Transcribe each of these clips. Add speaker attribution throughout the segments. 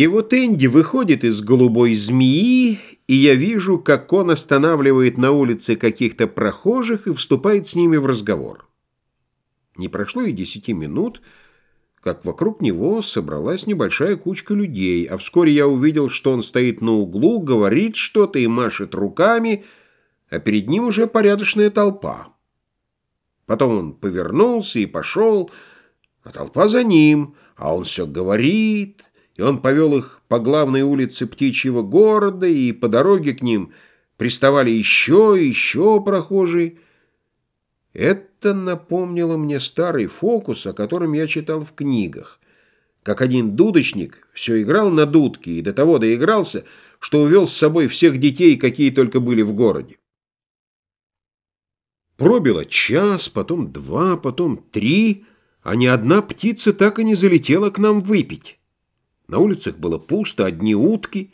Speaker 1: И вот Энди выходит из голубой змеи, и я вижу, как он останавливает на улице каких-то прохожих и вступает с ними в разговор. Не прошло и десяти минут, как вокруг него собралась небольшая кучка людей, а вскоре я увидел, что он стоит на углу, говорит что-то и машет руками, а перед ним уже порядочная толпа. Потом он повернулся и пошел, а толпа за ним, а он все говорит и он повел их по главной улице птичьего города, и по дороге к ним приставали еще и еще прохожие. Это напомнило мне старый фокус, о котором я читал в книгах. Как один дудочник все играл на дудке и до того доигрался, что увел с собой всех детей, какие только были в городе. Пробило час, потом два, потом три, а ни одна птица так и не залетела к нам выпить. На улицах было пусто, одни утки,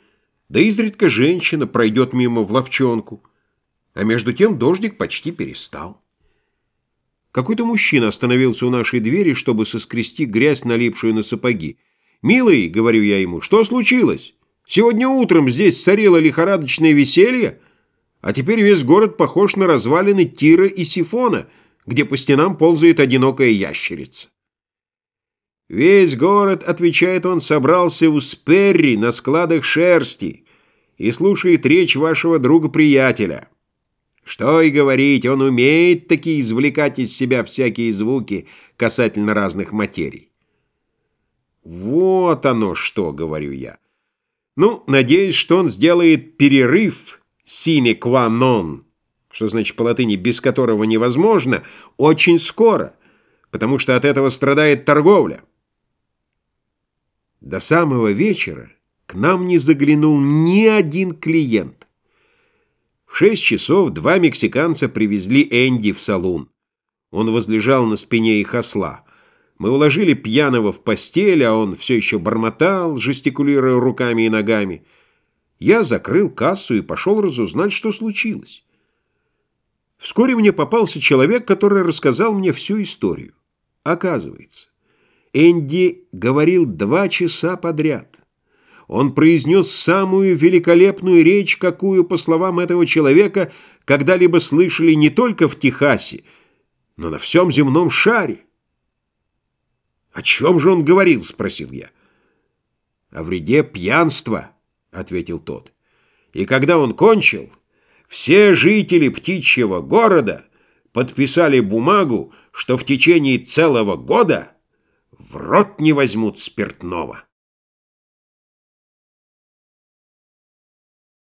Speaker 1: да изредка женщина пройдет мимо в ловчонку. А между тем дождик почти перестал. Какой-то мужчина остановился у нашей двери, чтобы соскрести грязь, налипшую на сапоги. «Милый», — говорю я ему, — «что случилось? Сегодня утром здесь царило лихорадочное веселье, а теперь весь город похож на развалины Тира и Сифона, где по стенам ползает одинокая ящерица». Весь город, отвечает он, собрался у Сперри на складах шерсти и слушает речь вашего друга-приятеля. Что и говорить, он умеет таки извлекать из себя всякие звуки касательно разных материй. Вот оно что, говорю я. Ну, надеюсь, что он сделает перерыв sine qua non, что значит по латыни «без которого невозможно», очень скоро, потому что от этого страдает торговля. До самого вечера к нам не заглянул ни один клиент. В шесть часов два мексиканца привезли Энди в салун. Он возлежал на спине их осла. Мы уложили пьяного в постель, а он все еще бормотал, жестикулируя руками и ногами. Я закрыл кассу и пошел разузнать, что случилось. Вскоре мне попался человек, который рассказал мне всю историю. Оказывается, Энди говорил два часа подряд. Он произнес самую великолепную речь, какую, по словам этого человека, когда-либо слышали не только в Техасе, но на всем земном шаре. «О чем же он говорил?» — спросил я. «О вреде пьянства», — ответил тот. И когда он кончил, все жители птичьего города подписали бумагу, что в течение целого года в рот не возьмут спиртного.